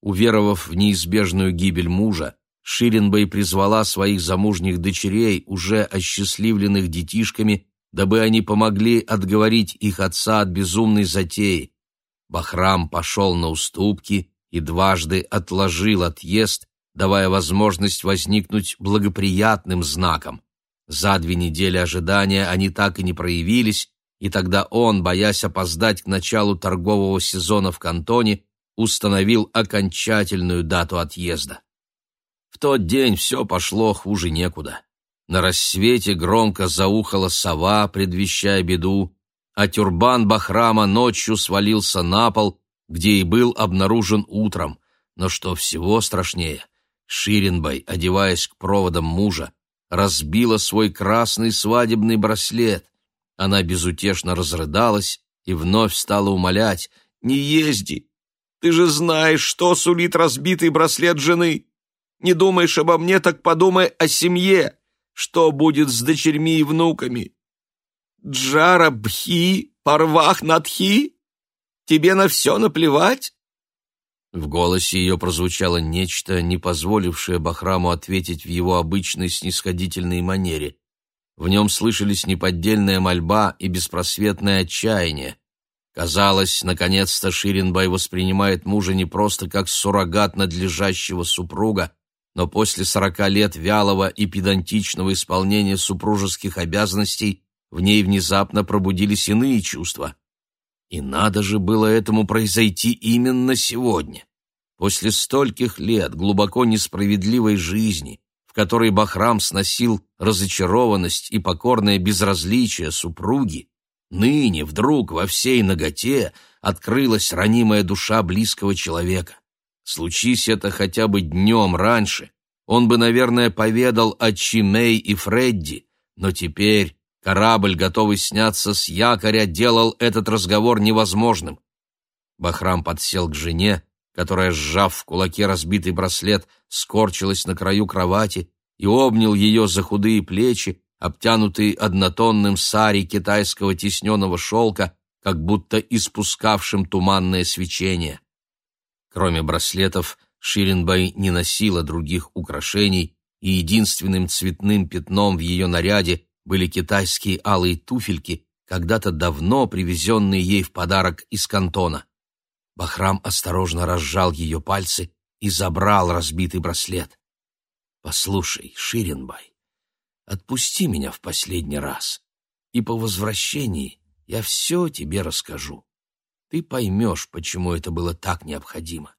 Уверовав в неизбежную гибель мужа, Ширинбай призвала своих замужних дочерей, уже осчастливленных детишками, дабы они помогли отговорить их отца от безумной затеи. Бахрам пошел на уступки и дважды отложил отъезд, давая возможность возникнуть благоприятным знаком. За две недели ожидания они так и не проявились, и тогда он, боясь опоздать к началу торгового сезона в кантоне, установил окончательную дату отъезда. В тот день все пошло хуже некуда. На рассвете громко заухала сова, предвещая беду, а тюрбан Бахрама ночью свалился на пол, где и был обнаружен утром. Но что всего страшнее, Ширинбай, одеваясь к проводам мужа, разбила свой красный свадебный браслет. Она безутешно разрыдалась и вновь стала умолять «Не езди! Ты же знаешь, что сулит разбитый браслет жены!» Не думаешь обо мне, так подумай о семье. что будет с дочерьми и внуками? Джара Бхи, Парвах Надхи? Тебе на все наплевать?» В голосе ее прозвучало нечто, не позволившее Бахраму ответить в его обычной снисходительной манере. В нем слышались неподдельная мольба и беспросветное отчаяние. Казалось, наконец-то Ширинбай воспринимает мужа не просто как суррогат надлежащего супруга, но после сорока лет вялого и педантичного исполнения супружеских обязанностей в ней внезапно пробудились иные чувства. И надо же было этому произойти именно сегодня. После стольких лет глубоко несправедливой жизни, в которой Бахрам сносил разочарованность и покорное безразличие супруги, ныне вдруг во всей ноготе открылась ранимая душа близкого человека. Случись это хотя бы днем раньше, он бы, наверное, поведал о Чимей и Фредди, но теперь Корабль, готовый сняться с якоря, делал этот разговор невозможным. Бахрам подсел к жене, которая, сжав в кулаке разбитый браслет, скорчилась на краю кровати и обнял ее за худые плечи, обтянутые однотонным сари китайского тисненного шелка, как будто испускавшим туманное свечение. Кроме браслетов, Ширинбай не носила других украшений, и единственным цветным пятном в ее наряде были китайские алые туфельки, когда-то давно привезенные ей в подарок из кантона. Бахрам осторожно разжал ее пальцы и забрал разбитый браслет. «Послушай, Ширинбай, отпусти меня в последний раз, и по возвращении я все тебе расскажу. Ты поймешь, почему это было так необходимо.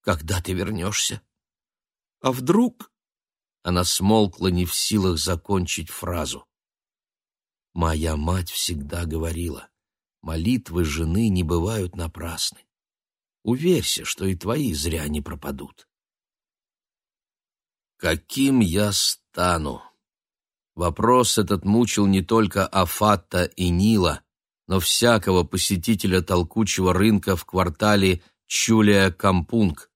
Когда ты вернешься? А вдруг она смолкла, не в силах закончить фразу. Моя мать всегда говорила, молитвы жены не бывают напрасны. Уверься, что и твои зря не пропадут. Каким я стану? Вопрос этот мучил не только Афатта и Нила, но всякого посетителя толкучего рынка в квартале Чулия-Кампунг,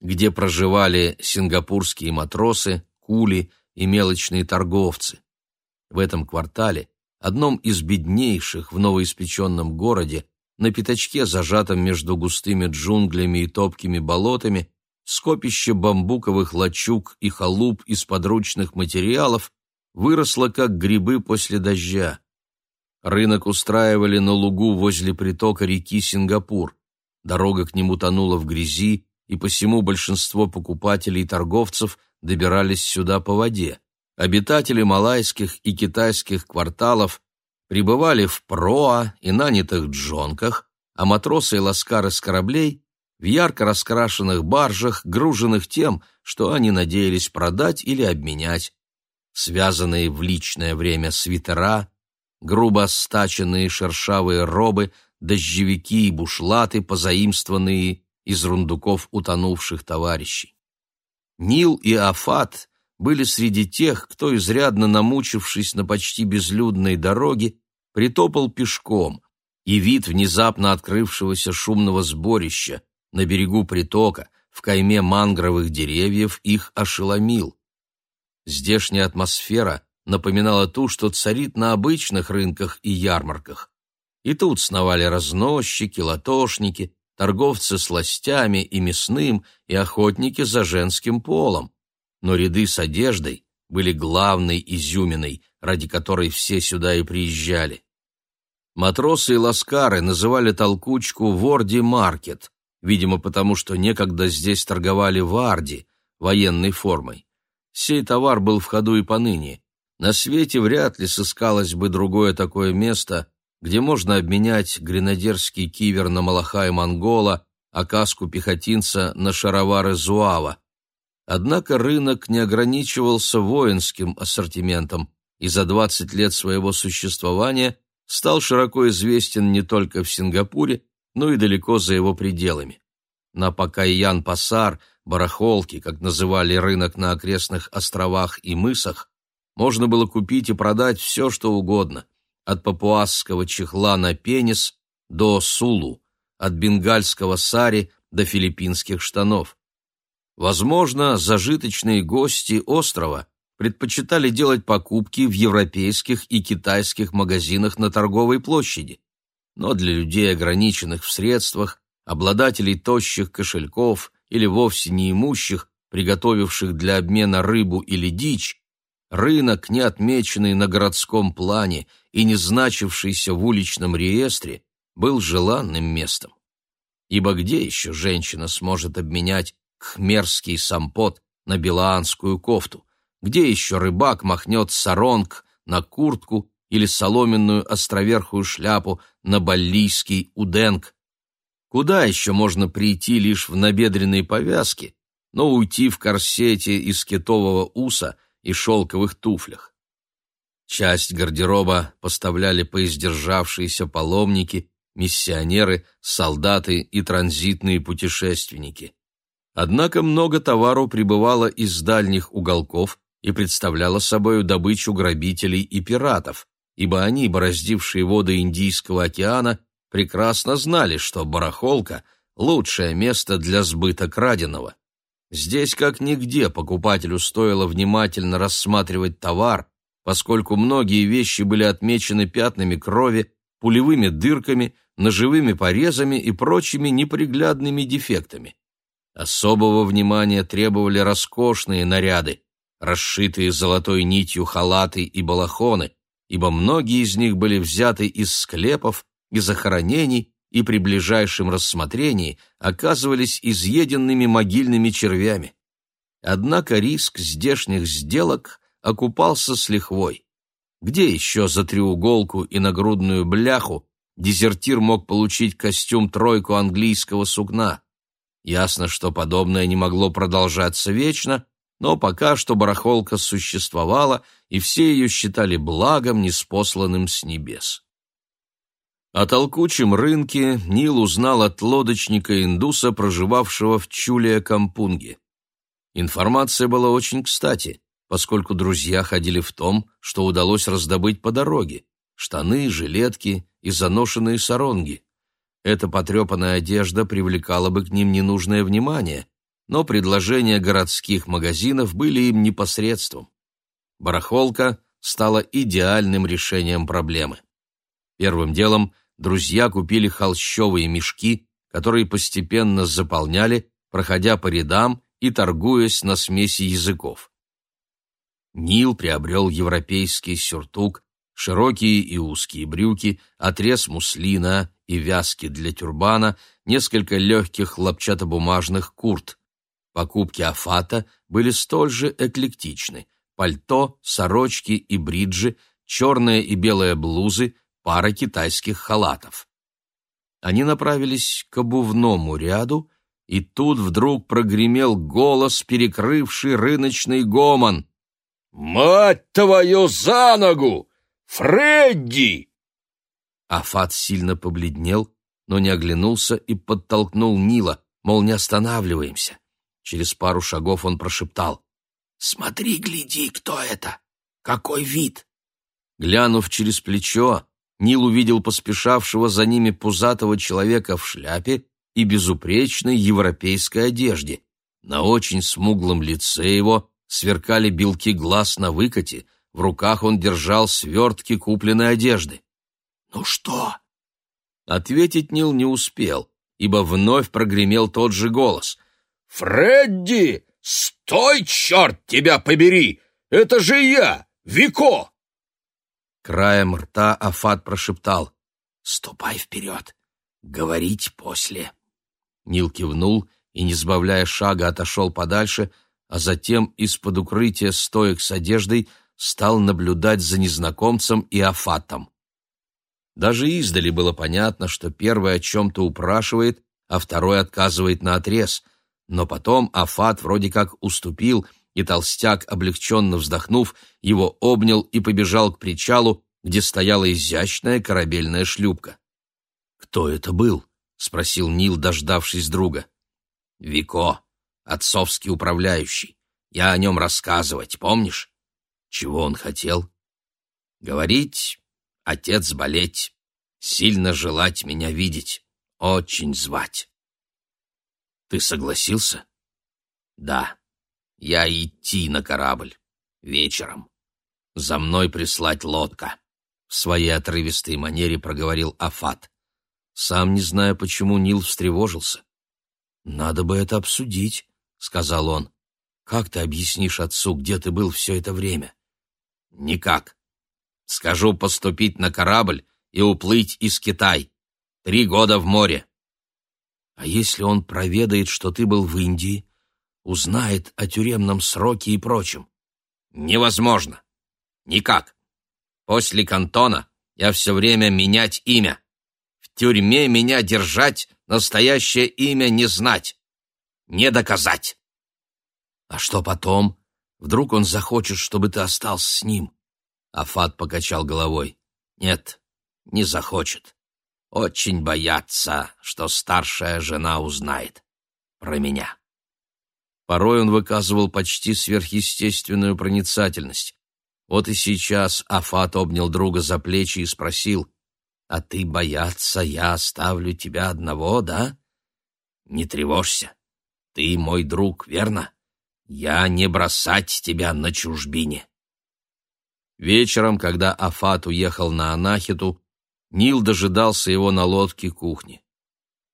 где проживали сингапурские матросы, кули и мелочные торговцы. В этом квартале, одном из беднейших в новоиспеченном городе, на пятачке, зажатом между густыми джунглями и топкими болотами, скопище бамбуковых лачуг и халуп из подручных материалов выросло, как грибы после дождя. Рынок устраивали на лугу возле притока реки Сингапур. Дорога к нему тонула в грязи, и посему большинство покупателей и торговцев добирались сюда по воде. Обитатели малайских и китайских кварталов прибывали в проа и нанятых джонках, а матросы и ласкары с кораблей в ярко раскрашенных баржах, груженных тем, что они надеялись продать или обменять, связанные в личное время свитера, грубо стаченные шершавые робы, дождевики и бушлаты, позаимствованные из рундуков утонувших товарищей. Нил и Афат были среди тех, кто, изрядно намучившись на почти безлюдной дороге, притопал пешком, и вид внезапно открывшегося шумного сборища на берегу притока в кайме мангровых деревьев их ошеломил. Здешняя атмосфера напоминала ту, что царит на обычных рынках и ярмарках. И тут сновали разносчики, латошники, торговцы сластями и мясным и охотники за женским полом. Но ряды с одеждой были главной изюминой, ради которой все сюда и приезжали. Матросы и ласкары называли толкучку «Ворди-маркет», видимо, потому что некогда здесь торговали варди, военной формой. Сей товар был в ходу и поныне. На свете вряд ли сыскалось бы другое такое место, где можно обменять гренадерский кивер на малаха и монгола, а каску пехотинца на шаровары зуава. Однако рынок не ограничивался воинским ассортиментом и за 20 лет своего существования стал широко известен не только в Сингапуре, но и далеко за его пределами. На Пакайян-Пасар, барахолки, как называли рынок на окрестных островах и мысах, можно было купить и продать все, что угодно – от папуасского чехла на пенис до сулу, от бенгальского сари до филиппинских штанов. Возможно, зажиточные гости острова предпочитали делать покупки в европейских и китайских магазинах на торговой площади. Но для людей, ограниченных в средствах, обладателей тощих кошельков или вовсе неимущих, приготовивших для обмена рыбу или дичь, рынок, не отмеченный на городском плане и не значившийся в уличном реестре, был желанным местом. Ибо где еще женщина сможет обменять хмерский сампот на белоанскую кофту? Где еще рыбак махнет саронг на куртку или соломенную островерхую шляпу на баллийский уденг? Куда еще можно прийти лишь в набедренной повязке, но уйти в корсете из китового уса и шелковых туфлях? Часть гардероба поставляли поиздержавшиеся паломники, миссионеры, солдаты и транзитные путешественники. Однако много товару прибывало из дальних уголков и представляло собою добычу грабителей и пиратов, ибо они, бороздившие воды Индийского океана, прекрасно знали, что барахолка — лучшее место для сбыта краденого. Здесь, как нигде, покупателю стоило внимательно рассматривать товар, поскольку многие вещи были отмечены пятнами крови, пулевыми дырками, ножевыми порезами и прочими неприглядными дефектами. Особого внимания требовали роскошные наряды, расшитые золотой нитью халаты и балахоны, ибо многие из них были взяты из склепов, и захоронений и при ближайшем рассмотрении оказывались изъеденными могильными червями. Однако риск здешних сделок окупался с лихвой. Где еще за треуголку и нагрудную бляху дезертир мог получить костюм-тройку английского сукна? Ясно, что подобное не могло продолжаться вечно, но пока что барахолка существовала, и все ее считали благом, неспосланным с небес. О толкучем рынке Нил узнал от лодочника-индуса, проживавшего в Чулия-Кампунге. Информация была очень кстати, поскольку друзья ходили в том, что удалось раздобыть по дороге – штаны, жилетки и заношенные саронги. Эта потрепанная одежда привлекала бы к ним ненужное внимание, но предложения городских магазинов были им непосредством. Барахолка стала идеальным решением проблемы. Первым делом друзья купили холщовые мешки, которые постепенно заполняли, проходя по рядам и торгуясь на смеси языков. Нил приобрел европейский сюртук, широкие и узкие брюки, отрез муслина и вязки для тюрбана, несколько легких хлопчатобумажных курт. Покупки Афата были столь же эклектичны. Пальто, сорочки и бриджи, черные и белые блузы, пара китайских халатов. Они направились к обувному ряду, и тут вдруг прогремел голос, перекрывший рыночный гомон. «Мать твою за ногу! Фредди!» Афат сильно побледнел, но не оглянулся и подтолкнул Нила, мол, не останавливаемся. Через пару шагов он прошептал. «Смотри, гляди, кто это! Какой вид!» Глянув через плечо, Нил увидел поспешавшего за ними пузатого человека в шляпе и безупречной европейской одежде. На очень смуглом лице его сверкали белки глаз на выкате, в руках он держал свертки купленной одежды. «Ну что?» Ответить Нил не успел, ибо вновь прогремел тот же голос. «Фредди! Стой, черт тебя побери! Это же я, Вико!» Краем рта Афат прошептал «Ступай вперед! Говорить после!» Нил кивнул и, не сбавляя шага, отошел подальше, а затем из-под укрытия стоек с одеждой стал наблюдать за незнакомцем и Афатом. Даже издали было понятно, что первый о чем-то упрашивает, а второй отказывает наотрез, но потом Афат вроде как уступил — и толстяк, облегченно вздохнув, его обнял и побежал к причалу, где стояла изящная корабельная шлюпка. «Кто это был?» — спросил Нил, дождавшись друга. «Вико, отцовский управляющий. Я о нем рассказывать, помнишь? Чего он хотел? Говорить, отец болеть, сильно желать меня видеть, очень звать. Ты согласился? Да. Я идти на корабль. вечером. За мной прислать лодка. В своей отрывистой манере проговорил Афат. Сам не зная, почему Нил встревожился. «Надо бы это обсудить», — сказал он. «Как ты объяснишь отцу, где ты был все это время?» «Никак. Скажу поступить на корабль и уплыть из Китай. Три года в море». «А если он проведает, что ты был в Индии, узнает о тюремном сроке и прочем?» «Невозможно. Никак. После кантона я все время менять имя. В тюрьме меня держать, настоящее имя не знать. Не доказать». «А что потом? Вдруг он захочет, чтобы ты остался с ним?» Афат покачал головой. «Нет, не захочет. Очень боятся, что старшая жена узнает про меня». Порой он выказывал почти сверхъестественную проницательность. Вот и сейчас Афат обнял друга за плечи и спросил, «А ты бояться, я оставлю тебя одного, да? Не тревожься, ты мой друг, верно? Я не бросать тебя на чужбине». Вечером, когда Афат уехал на Анахиту, Нил дожидался его на лодке кухни.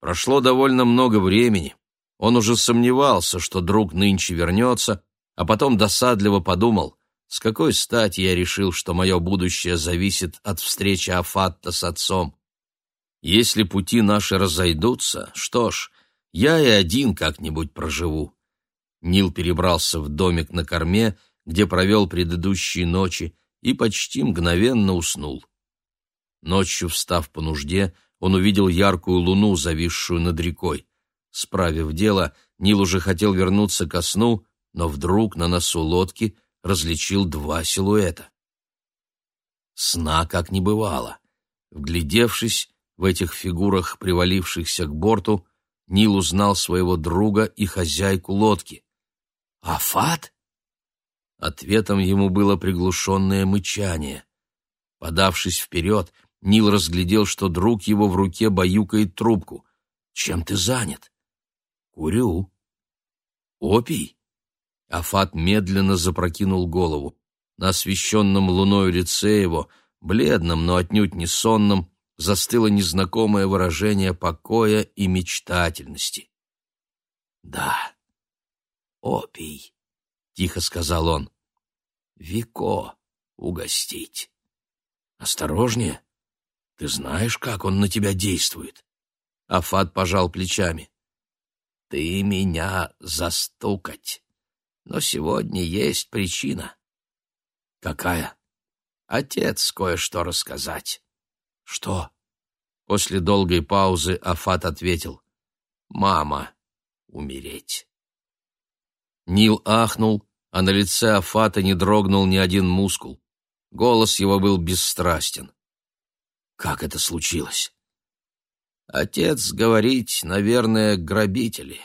Прошло довольно много времени. Он уже сомневался, что друг нынче вернется, а потом досадливо подумал, с какой стати я решил, что мое будущее зависит от встречи Афатта с отцом. Если пути наши разойдутся, что ж, я и один как-нибудь проживу. Нил перебрался в домик на корме, где провел предыдущие ночи, и почти мгновенно уснул. Ночью, встав по нужде, он увидел яркую луну, зависшую над рекой. Справив дело, Нил уже хотел вернуться ко сну, но вдруг на носу лодки различил два силуэта. Сна как не бывало. Вглядевшись в этих фигурах, привалившихся к борту, Нил узнал своего друга и хозяйку лодки. «Афат?» Ответом ему было приглушенное мычание. Подавшись вперед, Нил разглядел, что друг его в руке баюкает трубку. «Чем ты занят?» «Курю». «Опий?» Афат медленно запрокинул голову. На освещенном луною лице его, бледном, но отнюдь не сонном, застыло незнакомое выражение покоя и мечтательности. «Да, опий», — тихо сказал он. «Вико угостить». «Осторожнее. Ты знаешь, как он на тебя действует?» Афат пожал плечами. «Ты меня застукать. Но сегодня есть причина». «Какая?» «Отец кое-что рассказать». «Что?» После долгой паузы Афат ответил. «Мама умереть». Нил ахнул, а на лице Афата не дрогнул ни один мускул. Голос его был бесстрастен. «Как это случилось?» «Отец говорить, наверное, грабители».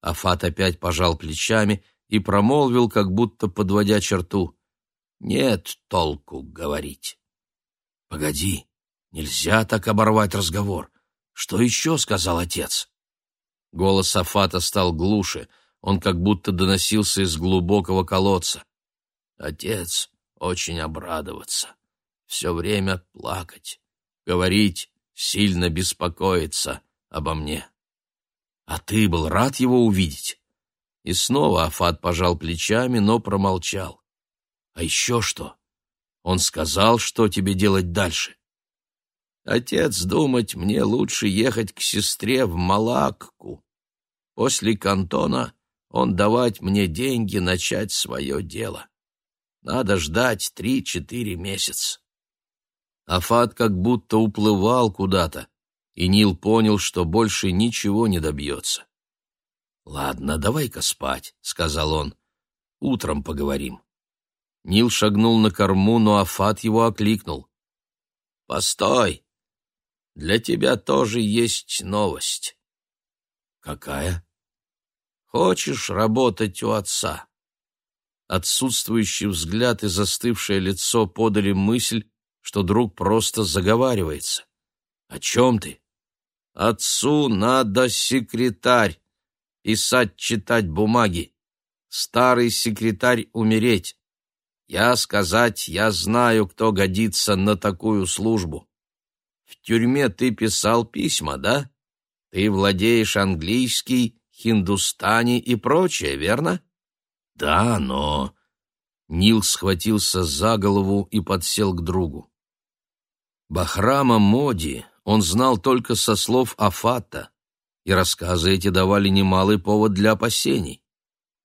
Афат опять пожал плечами и промолвил, как будто подводя черту. «Нет толку говорить». «Погоди, нельзя так оборвать разговор. Что еще?» — сказал отец. Голос Афата стал глуше — он как будто доносился из глубокого колодца. Отец очень обрадоваться, все время плакать, говорить, сильно беспокоиться обо мне. А ты был рад его увидеть? И снова Афат пожал плечами, но промолчал. А еще что? Он сказал, что тебе делать дальше. Отец думать, мне лучше ехать к сестре в Малакку. После кантона он давать мне деньги начать свое дело. Надо ждать три-четыре месяца. Афат как будто уплывал куда-то, и Нил понял, что больше ничего не добьется. «Ладно, давай-ка спать», — сказал он. «Утром поговорим». Нил шагнул на корму, но Афат его окликнул. «Постой! Для тебя тоже есть новость». «Какая?» Хочешь работать у отца?» Отсутствующий взгляд и застывшее лицо подали мысль, что друг просто заговаривается. «О чем ты?» «Отцу надо секретарь, писать-читать бумаги. Старый секретарь умереть. Я сказать, я знаю, кто годится на такую службу. В тюрьме ты писал письма, да? Ты владеешь английский, хиндустани и прочее, верно? Да, но... Нил схватился за голову и подсел к другу. Бахрама Моди он знал только со слов Афата, и рассказы эти давали немалый повод для опасений.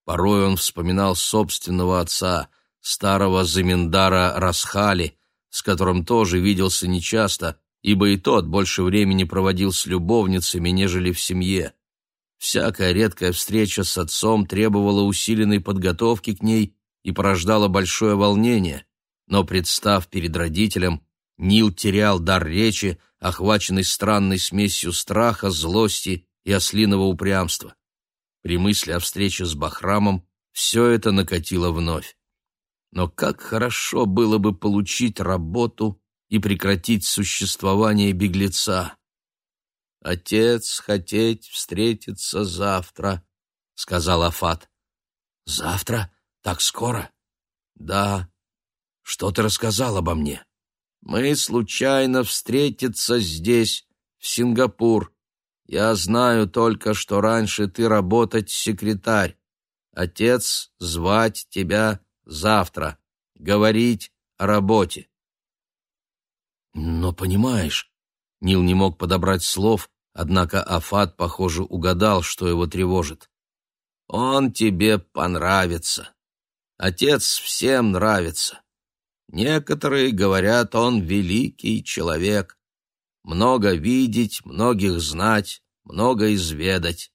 Порой он вспоминал собственного отца, старого заминдара Расхали, с которым тоже виделся нечасто, ибо и тот больше времени проводил с любовницами, нежели в семье. Всякая редкая встреча с отцом требовала усиленной подготовки к ней и порождала большое волнение, но, представ перед родителем, Нил терял дар речи, охваченный странной смесью страха, злости и ослиного упрямства. При мысли о встрече с Бахрамом все это накатило вновь. Но как хорошо было бы получить работу и прекратить существование беглеца. «Отец хотеть встретиться завтра», — сказал Афат. «Завтра? Так скоро?» «Да. Что ты рассказал обо мне?» «Мы случайно встретиться здесь, в Сингапур. Я знаю только, что раньше ты работать секретарь. Отец звать тебя завтра, говорить о работе. Но понимаешь, Нил не мог подобрать слов, однако Афат, похоже, угадал, что его тревожит. Он тебе понравится. Отец всем нравится. Некоторые говорят, он великий человек. Много видеть, многих знать, много изведать.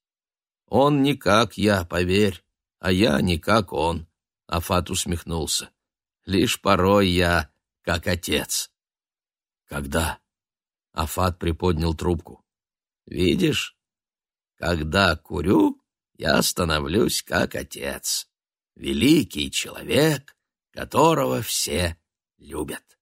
Он не как я, поверь, а я не как он. Афат усмехнулся. Лишь порой я как отец. Когда? Афат приподнял трубку. Видишь, когда курю, я становлюсь как отец. Великий человек, которого все любят.